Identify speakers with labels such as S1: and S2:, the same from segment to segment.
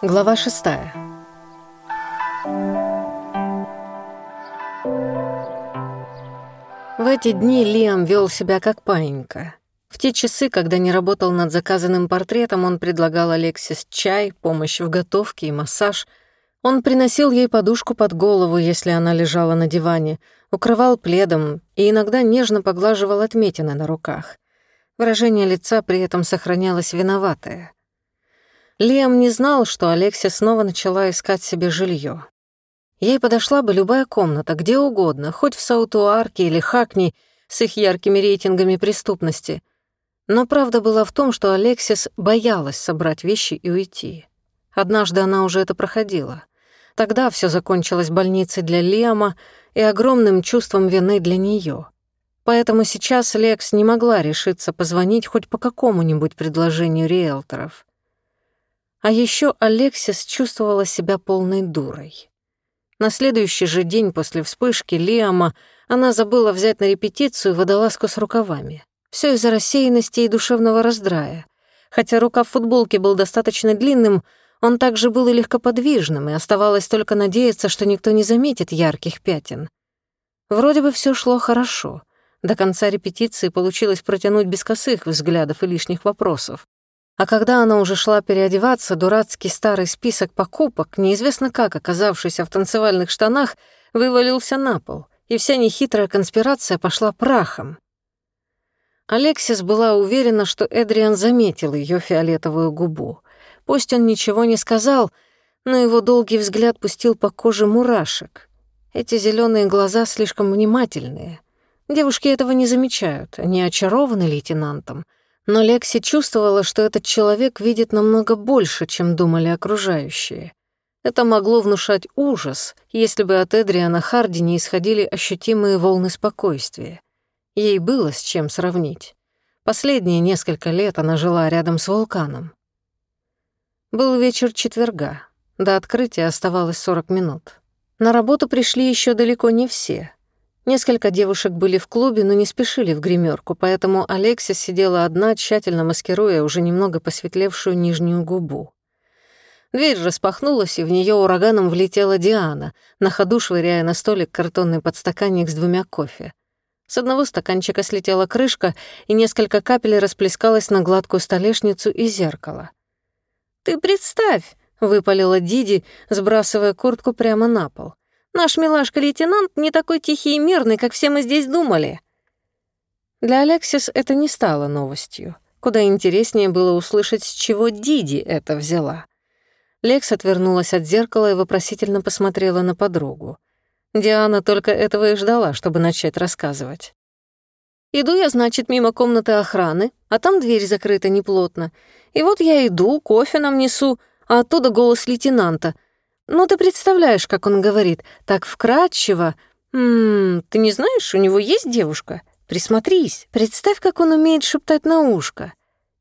S1: Глава шестая. В эти дни Лиам вел себя как паинька. В те часы, когда не работал над заказанным портретом, он предлагал Алексис чай, помощь в готовке и массаж. Он приносил ей подушку под голову, если она лежала на диване, укрывал пледом и иногда нежно поглаживал отметины на руках. Выражение лица при этом сохранялось виноватое. Лиам не знал, что Алексия снова начала искать себе жилье. Ей подошла бы любая комната, где угодно, хоть в Саутуарке или Хакни с их яркими рейтингами преступности. Но правда была в том, что Алексис боялась собрать вещи и уйти. Однажды она уже это проходила. Тогда все закончилось больницей для Лиама и огромным чувством вины для нее. Поэтому сейчас Лекс не могла решиться позвонить хоть по какому-нибудь предложению риэлторов. А еще Алексис чувствовала себя полной дурой. На следующий же день после вспышки Лиама она забыла взять на репетицию водолазку с рукавами. Все из-за рассеянности и душевного раздрая. Хотя рукав футболки был достаточно длинным, он также был и легкоподвижным, и оставалось только надеяться, что никто не заметит ярких пятен. Вроде бы все шло хорошо. До конца репетиции получилось протянуть без косых взглядов и лишних вопросов. А когда она уже шла переодеваться, дурацкий старый список покупок, неизвестно как оказавшийся в танцевальных штанах, вывалился на пол, и вся нехитрая конспирация пошла прахом. Алексис была уверена, что Эдриан заметил ее фиолетовую губу. Пусть он ничего не сказал, но его долгий взгляд пустил по коже мурашек. Эти зеленые глаза слишком внимательные. Девушки этого не замечают, они очарованы лейтенантом — но Лекси чувствовала, что этот человек видит намного больше, чем думали окружающие. Это могло внушать ужас, если бы от Эдриана Харди не исходили ощутимые волны спокойствия. Ей было с чем сравнить. Последние несколько лет она жила рядом с вулканом. Был вечер четверга. До открытия оставалось 40 минут. На работу пришли еще далеко не все. Несколько девушек были в клубе, но не спешили в гримерку, поэтому Алексис сидела одна, тщательно маскируя уже немного посветлевшую нижнюю губу. Дверь распахнулась, и в нее ураганом влетела Диана, на ходу швыряя на столик картонный подстаканник с двумя кофе. С одного стаканчика слетела крышка, и несколько капель расплескалось на гладкую столешницу и зеркало. «Ты представь!» — выпалила Диди, сбрасывая куртку прямо на пол. Наш милашка-лейтенант не такой тихий и мирный, как все мы здесь думали». Для Алексис это не стало новостью. Куда интереснее было услышать, с чего Диди это взяла. Лекс отвернулась от зеркала и вопросительно посмотрела на подругу. Диана только этого и ждала, чтобы начать рассказывать. Иду я, значит, мимо комнаты охраны, а там дверь закрыта неплотно. И вот я иду, кофе нам несу, а оттуда голос лейтенанта — ну, ты представляешь, как он говорит, так вкрадчиво. «Ммм, ты не знаешь, у него есть девушка? Присмотрись, представь, как он умеет шептать на ушко».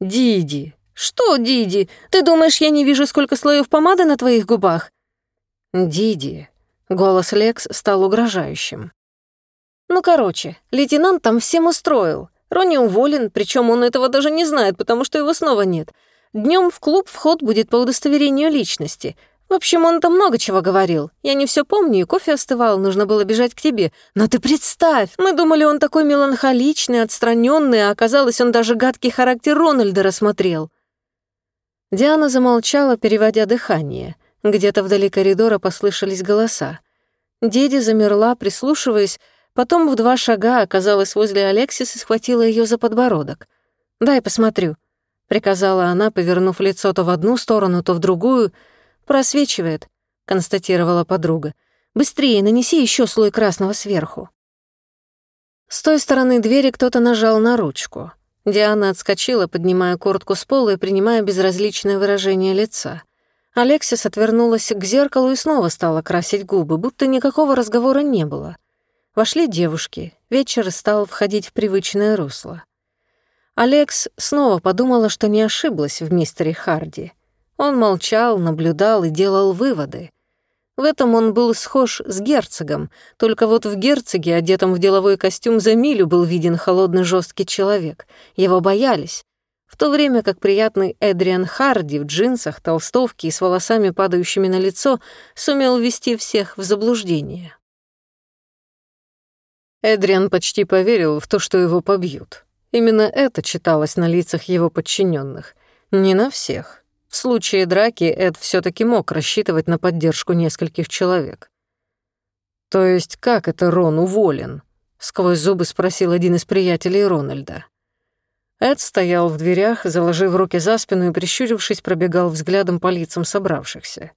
S1: «Диди». «Что, Диди? Ты думаешь, я не вижу, сколько слоев помады на твоих губах?» «Диди». Голос Лекс стал угрожающим. «Ну, короче, лейтенант там всем устроил. Ронни уволен, причем он этого даже не знает, потому что его снова нет. Днем в клуб вход будет по удостоверению личности. В общем, он там много чего говорил. Я не все помню, и кофе остывал, нужно было бежать к тебе. Но ты представь, мы думали, он такой меланхоличный, отстраненный, а оказалось, он даже гадкий характер Рональда рассмотрел. Диана замолчала, переводя дыхание. Где-то вдали коридора послышались голоса. Деди замерла, прислушиваясь, потом в два шага оказалась возле Алексис и схватила ее за подбородок. «Дай посмотрю», — приказала она, повернув лицо то в одну сторону, то в другую — «Просвечивает», — констатировала подруга. «Быстрее нанеси еще слой красного сверху». С той стороны двери кто-то нажал на ручку. Диана отскочила, поднимая куртку с пола и принимая безразличное выражение лица. Алексис отвернулась к зеркалу и снова стала красить губы, будто никакого разговора не было. Вошли девушки, вечер стал входить в привычное русло. Алекс снова подумала, что не ошиблась в мистере Харди. Он молчал, наблюдал и делал выводы. В этом он был схож с герцогом, только вот в герцоге, одетом в деловой костюм за милю, был виден холодный жесткий человек. Его боялись. в то время как приятный Эдриан Харди в джинсах, толстовке и с волосами, падающими на лицо, сумел ввести всех в заблуждение. Эдриан почти поверил в то, что его побьют. Именно это читалось на лицах его подчиненных. Не на всех. В случае драки Эд все таки мог рассчитывать на поддержку нескольких человек. «То есть как это Рон уволен?» — сквозь зубы спросил один из приятелей Рональда. Эд стоял в дверях, заложив руки за спину и, прищурившись, пробегал взглядом по лицам собравшихся.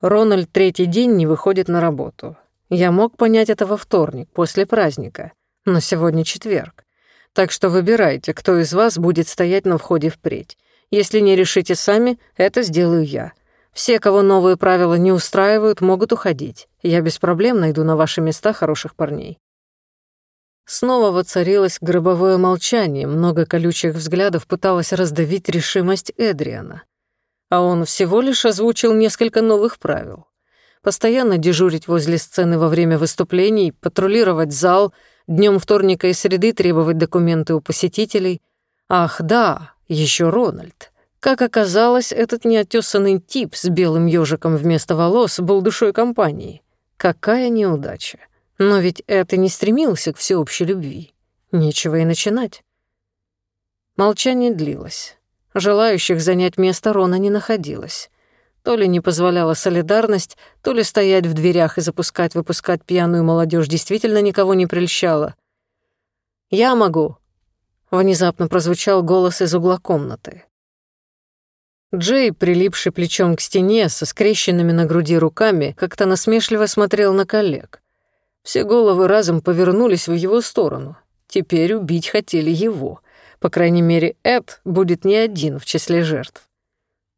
S1: Рональд третий день не выходит на работу. Я мог понять это во вторник, после праздника, но сегодня четверг. Так что выбирайте, кто из вас будет стоять на входе впредь. Если не решите сами, это сделаю я. Все, кого новые правила не устраивают, могут уходить. Я без проблем найду на ваши места хороших парней. Снова воцарилось гробовое молчание, много колючих взглядов пыталось раздавить решимость Эдриана. А он всего лишь озвучил несколько новых правил. Постоянно дежурить возле сцены во время выступлений, патрулировать зал, днем вторника и среды требовать документы у посетителей. Ах, да, еще Рональд. Как оказалось, этот неотесанный тип с белым ежиком вместо волос был душой компании. Какая неудача. Но ведь это не стремился к всеобщей любви. Нечего и начинать. Молчание длилось. Желающих занять место Рона не находилось. То ли не позволяла солидарность, то ли стоять в дверях и запускать-выпускать пьяную молодежь действительно никого не прельщало. «Я могу», — внезапно прозвучал голос из угла комнаты. Джей, прилипший плечом к стене, со скрещенными на груди руками, как-то насмешливо смотрел на коллег. Все головы разом повернулись в его сторону. Теперь убить хотели его. По крайней мере, Эд будет не один в числе жертв.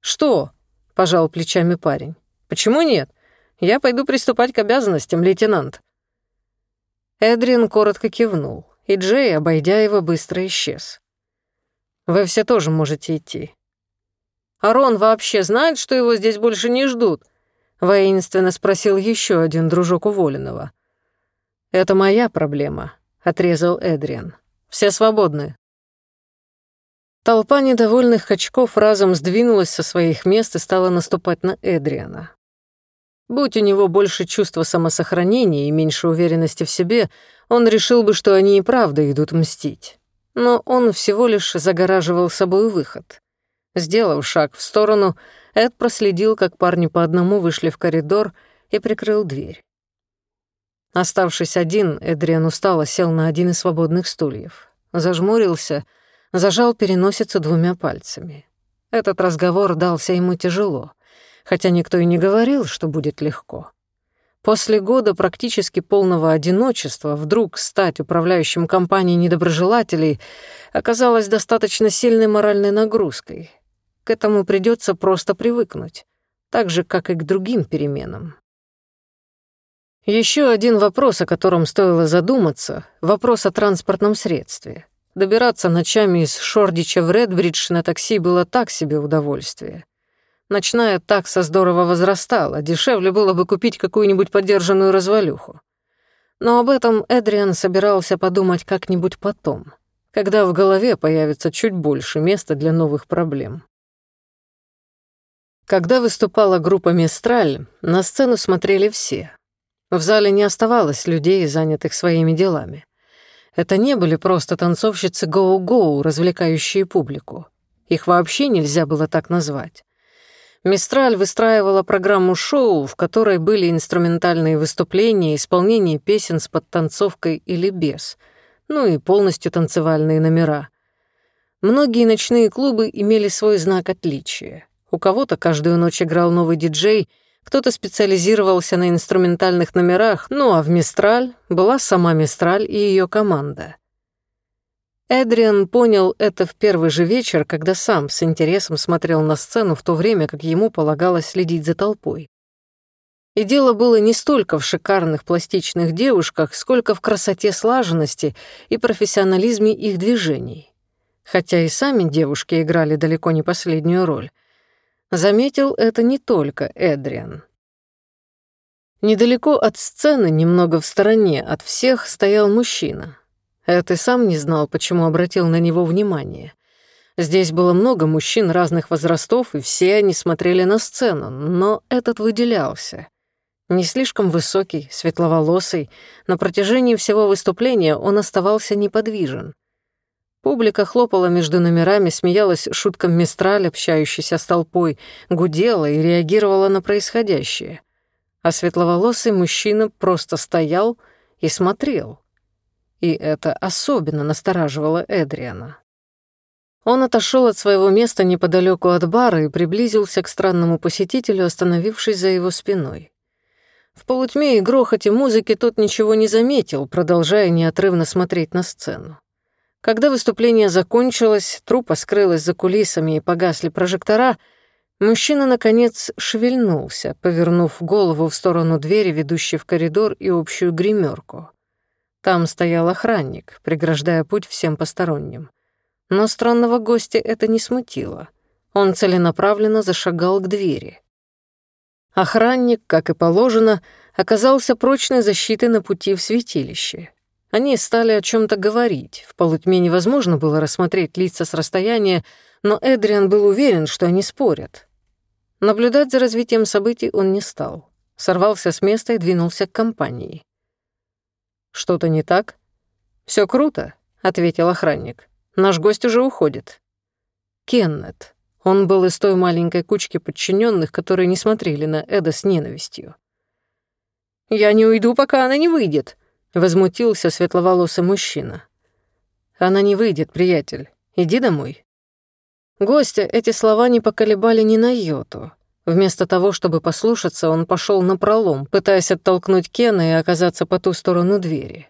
S1: «Что?» — пожал плечами парень. «Почему нет? Я пойду приступать к обязанностям, лейтенант». Эдрин коротко кивнул, и Джей, обойдя его, быстро исчез. «Вы все тоже можете идти». «Арон вообще знает, что его здесь больше не ждут?» — воинственно спросил еще один дружок уволенного. «Это моя проблема», — отрезал Эдриан. «Все свободны». Толпа недовольных качков разом сдвинулась со своих мест и стала наступать на Эдриана. Будь у него больше чувства самосохранения и меньше уверенности в себе, он решил бы, что они и правда идут мстить. Но он всего лишь загораживал собой выход. Сделав шаг в сторону, Эд проследил, как парни по одному вышли в коридор и прикрыл дверь. Оставшись один, Эдриан устало сел на один из свободных стульев. Зажмурился, зажал переносицу двумя пальцами. Этот разговор дался ему тяжело, хотя никто и не говорил, что будет легко. После года практически полного одиночества вдруг стать управляющим компанией недоброжелателей оказалось достаточно сильной моральной нагрузкой. К этому придется просто привыкнуть, так же, как и к другим переменам. Еще один вопрос, о котором стоило задуматься, вопрос о транспортном средстве. Добираться ночами из Шордича в Редбридж на такси было так себе удовольствие. Ночная такса здорово возрастала, дешевле было бы купить какую-нибудь подержанную развалюху. Но об этом Эдриан собирался подумать как-нибудь потом, когда в голове появится чуть больше места для новых проблем. Когда выступала группа «Мистраль», на сцену смотрели все, в зале не оставалось людей, занятых своими делами. Это не были просто танцовщицы гоу-гоу, развлекающие публику. Их вообще нельзя было так назвать. Мистраль выстраивала программу шоу, в которой были инструментальные выступления, исполнение песен с подтанцовкой или без, ну и полностью танцевальные номера. Многие ночные клубы имели свой знак отличия. У кого-то каждую ночь играл новый диджей — кто-то специализировался на инструментальных номерах, ну а в «Мистраль» была сама «Мистраль» и ее команда. Эдриан понял это в первый же вечер, когда сам с интересом смотрел на сцену в то время, как ему полагалось следить за толпой. И дело было не столько в шикарных пластичных девушках, сколько в красоте слаженности и профессионализме их движений. Хотя и сами девушки играли далеко не последнюю роль. Заметил это не только Эдриан. Недалеко от сцены, немного в стороне от всех, стоял мужчина. Эд и сам не знал, почему обратил на него внимание. Здесь было много мужчин разных возрастов, и все они смотрели на сцену, но этот выделялся. Не слишком высокий, светловолосый, на протяжении всего выступления он оставался неподвижен. Публика хлопала между номерами, смеялась шуткам Мистраль, общающейся с толпой, гудела и реагировала на происходящее. А светловолосый мужчина просто стоял и смотрел. И это особенно настораживало Эдриана. Он отошел от своего места неподалеку от бара и приблизился к странному посетителю, остановившись за его спиной. В полутьме и грохоте музыки тот ничего не заметил, продолжая неотрывно смотреть на сцену. Когда выступление закончилось, трупа скрылась за кулисами и погасли прожектора, мужчина, наконец, шевельнулся, повернув голову в сторону двери, ведущей в коридор и общую гримерку. Там стоял охранник, преграждая путь всем посторонним. Но странного гостя это не смутило. Он целенаправленно зашагал к двери. Охранник, как и положено, оказался прочной защитой на пути в святилище. Они стали о чем то говорить. В полутьме невозможно было рассмотреть лица с расстояния, но Эдриан был уверен, что они спорят. Наблюдать за развитием событий он не стал. Сорвался с места и двинулся к компании. «Что-то не так?» Все круто», — ответил охранник. «Наш гость уже уходит». Кеннет. Он был из той маленькой кучки подчиненных, которые не смотрели на Эда с ненавистью. «Я не уйду, пока она не выйдет», Возмутился светловолосый мужчина. «Она не выйдет, приятель. Иди домой». Гостя эти слова не поколебали ни на йоту. Вместо того, чтобы послушаться, он пошел на пролом, пытаясь оттолкнуть Кена и оказаться по ту сторону двери.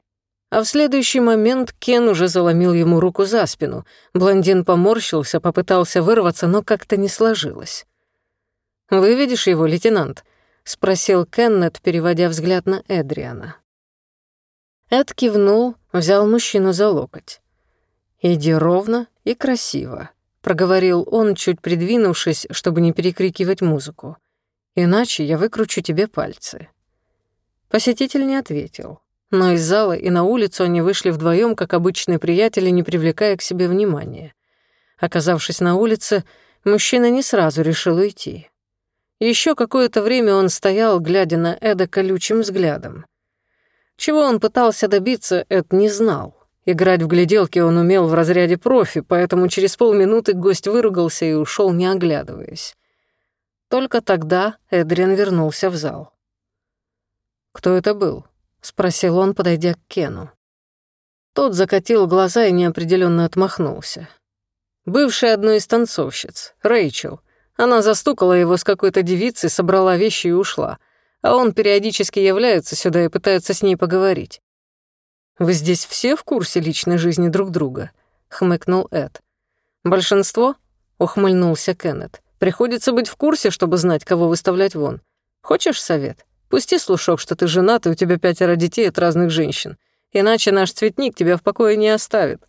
S1: А в следующий момент Кен уже заломил ему руку за спину. Блондин поморщился, попытался вырваться, но как-то не сложилось. «Выведешь его, лейтенант?» — спросил Кеннет, переводя взгляд на Эдриана. Эд кивнул, взял мужчину за локоть. «Иди ровно и красиво», — проговорил он, чуть придвинувшись, чтобы не перекрикивать музыку. «Иначе я выкручу тебе пальцы». Посетитель не ответил. Но из зала и на улицу они вышли вдвоем, как обычные приятели, не привлекая к себе внимания. Оказавшись на улице, мужчина не сразу решил уйти. Еще какое-то время он стоял, глядя на Эда колючим взглядом. Чего он пытался добиться, Эд не знал. Играть в гляделки он умел в разряде профи, поэтому через полминуты гость выругался и ушел, не оглядываясь. Только тогда Эдриан вернулся в зал. «Кто это был?» — спросил он, подойдя к Кену. Тот закатил глаза и неопределенно отмахнулся. Бывшая одной из танцовщиц, Рэйчел. Она застукала его с какой-то девицей, собрала вещи и ушла — а он периодически является сюда и пытается с ней поговорить. «Вы здесь все в курсе личной жизни друг друга?» — хмыкнул Эд. «Большинство?» — ухмыльнулся Кеннет. «Приходится быть в курсе, чтобы знать, кого выставлять вон. Хочешь совет? Пусти слушок, что ты женат, и у тебя пятеро детей от разных женщин. Иначе наш цветник тебя в покое не оставит».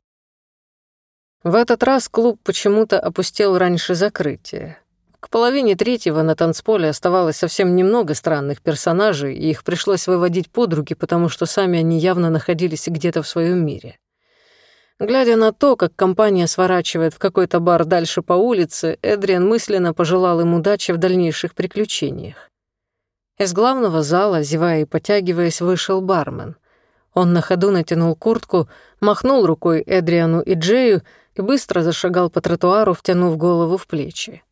S1: В этот раз клуб почему-то опустел раньше закрытия. К половине третьего на танцполе оставалось совсем немного странных персонажей, и их пришлось выводить под руки, потому что сами они явно находились где-то в своем мире. Глядя на то, как компания сворачивает в какой-то бар дальше по улице, Эдриан мысленно пожелал им удачи в дальнейших приключениях. Из главного зала, зевая и потягиваясь, вышел бармен. Он на ходу натянул куртку, махнул рукой Эдриану и Джею и быстро зашагал по тротуару, втянув голову в плечи.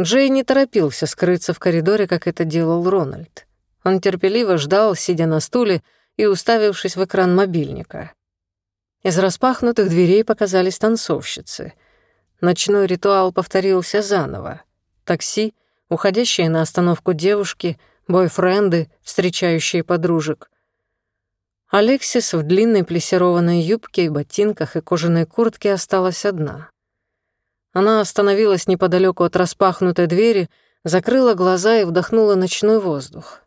S1: Джей не торопился скрыться в коридоре, как это делал Рональд. Он терпеливо ждал, сидя на стуле и уставившись в экран мобильника. Из распахнутых дверей показались танцовщицы. Ночной ритуал повторился заново. Такси, уходящие на остановку девушки, бойфренды, встречающие подружек. Алексис в длинной плессированной юбке и ботинках и кожаной куртке осталась одна. Она остановилась неподалеку от распахнутой двери, закрыла глаза и вдохнула ночной воздух.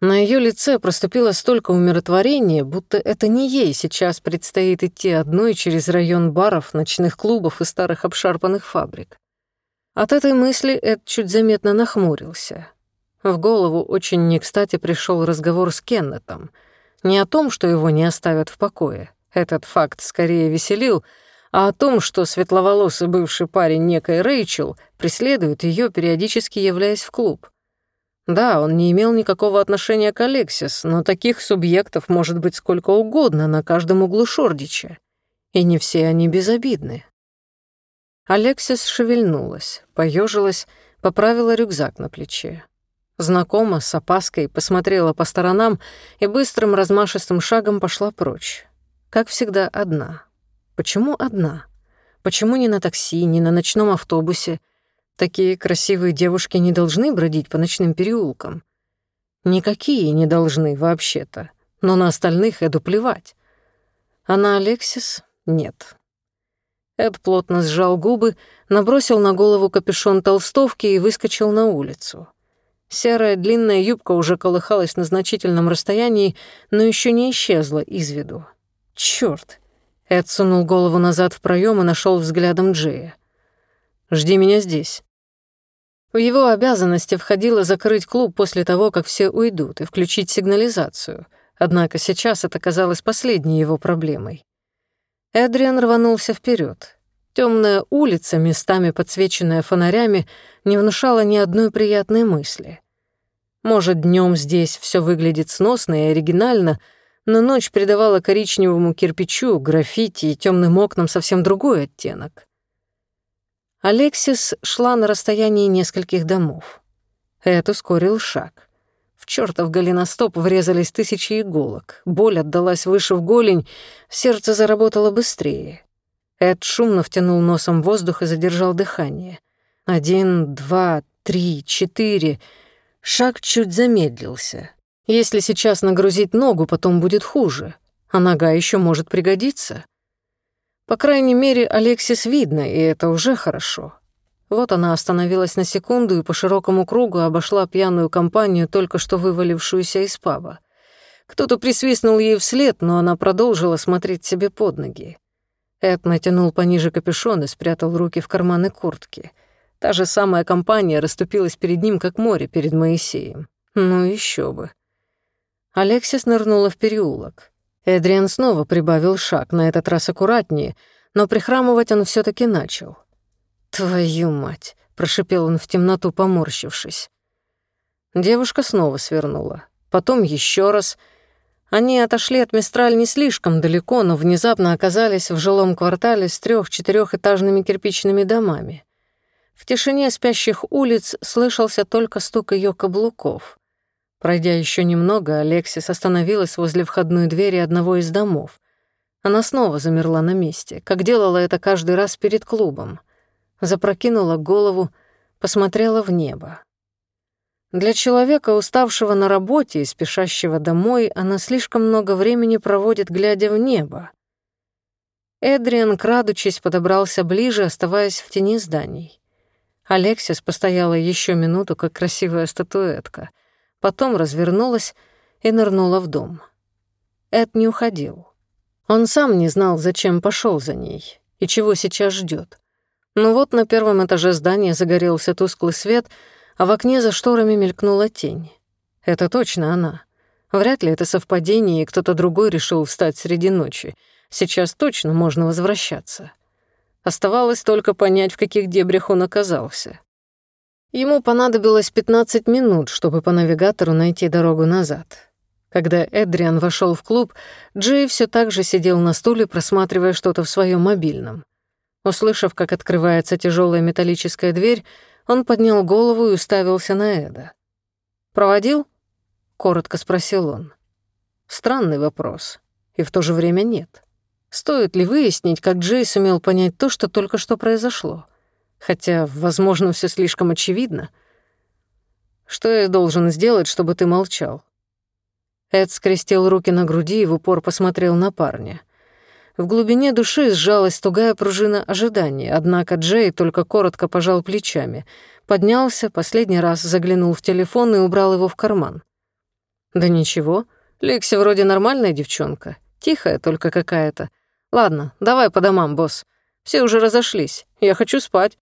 S1: На ее лице проступило столько умиротворения, будто это не ей сейчас предстоит идти одной через район баров, ночных клубов и старых обшарпанных фабрик. От этой мысли Эд чуть заметно нахмурился. В голову очень не кстати пришел разговор с Кеннетом. Не о том, что его не оставят в покое. Этот факт скорее веселил, а о том, что светловолосый бывший парень некой Рэйчел преследует ее, периодически являясь в клуб. Да, он не имел никакого отношения к Алексис, но таких субъектов может быть сколько угодно на каждом углу Шордича. И не все они безобидны. Алексис шевельнулась, поежилась, поправила рюкзак на плече. Знакома с опаской посмотрела по сторонам и быстрым размашистым шагом пошла прочь. Как всегда, одна. Почему одна? Почему не на такси, не на ночном автобусе? Такие красивые девушки не должны бродить по ночным переулкам. Никакие не должны вообще-то, но на остальных Эду плевать. А на Алексис — нет. Эд плотно сжал губы, набросил на голову капюшон толстовки и выскочил на улицу. Серая длинная юбка уже колыхалась на значительном расстоянии, но еще не исчезла из виду. Черт! Эд сунул голову назад в проем и нашел взглядом Джея. «Жди меня здесь». В его обязанности входило закрыть клуб после того, как все уйдут, и включить сигнализацию. Однако сейчас это казалось последней его проблемой. Эдриан рванулся вперед. Темная улица, местами подсвеченная фонарями, не внушала ни одной приятной мысли. Может, днем здесь все выглядит сносно и оригинально, но ночь придавала коричневому кирпичу, граффити и темным окнам совсем другой оттенок. Алексис шла на расстоянии нескольких домов. Эд ускорил шаг. В чертов голеностоп врезались тысячи иголок. Боль отдалась выше в голень, сердце заработало быстрее. Эд шумно втянул носом воздух и задержал дыхание. Один, два, три, четыре. Шаг чуть замедлился. Если сейчас нагрузить ногу, потом будет хуже, а нога еще может пригодиться. По крайней мере, Алексис видно, и это уже хорошо. Вот она остановилась на секунду и по широкому кругу обошла пьяную компанию, только что вывалившуюся из паба. Кто-то присвистнул ей вслед, но она продолжила смотреть себе под ноги. Эд натянул пониже капюшон и спрятал руки в карманы куртки. Та же самая компания расступилась перед ним, как море перед Моисеем. Ну еще бы. Алексис нырнула в переулок. Эдриан снова прибавил шаг, на этот раз аккуратнее, но прихрамывать он все таки начал. «Твою мать!» — прошипел он в темноту, поморщившись. Девушка снова свернула. Потом еще раз. Они отошли от Мистраль не слишком далеко, но внезапно оказались в жилом квартале с трех четырехэтажными кирпичными домами. В тишине спящих улиц слышался только стук ее каблуков. Пройдя еще немного, Алексис остановилась возле входной двери одного из домов. Она снова замерла на месте, как делала это каждый раз перед клубом. Запрокинула голову, посмотрела в небо. Для человека, уставшего на работе и спешащего домой, она слишком много времени проводит, глядя в небо. Эдриан, крадучись, подобрался ближе, оставаясь в тени зданий. Алексис постояла еще минуту, как красивая статуэтка — потом развернулась и нырнула в дом. Эд не уходил. Он сам не знал, зачем пошел за ней и чего сейчас ждет. Но вот на первом этаже здания загорелся тусклый свет, а в окне за шторами мелькнула тень. Это точно она. Вряд ли это совпадение, и кто-то другой решил встать среди ночи. Сейчас точно можно возвращаться. Оставалось только понять, в каких дебрях он оказался. Ему понадобилось 15 минут, чтобы по навигатору найти дорогу назад. Когда Эдриан вошел в клуб, Джей все так же сидел на стуле, просматривая что-то в своем мобильном. Услышав, как открывается тяжелая металлическая дверь, он поднял голову и уставился на Эда. «Проводил?» — коротко спросил он. Странный вопрос. И в то же время нет. Стоит ли выяснить, как Джей сумел понять то, что только что произошло? Хотя, возможно, все слишком очевидно. Что я должен сделать, чтобы ты молчал? Эд скрестил руки на груди и в упор посмотрел на парня. В глубине души сжалась тугая пружина ожидания, однако Джей только коротко пожал плечами, поднялся, последний раз заглянул в телефон и убрал его в карман. «Да ничего, Лекси вроде нормальная девчонка, тихая только какая-то. Ладно, давай по домам, босс. Все уже разошлись, я хочу спать».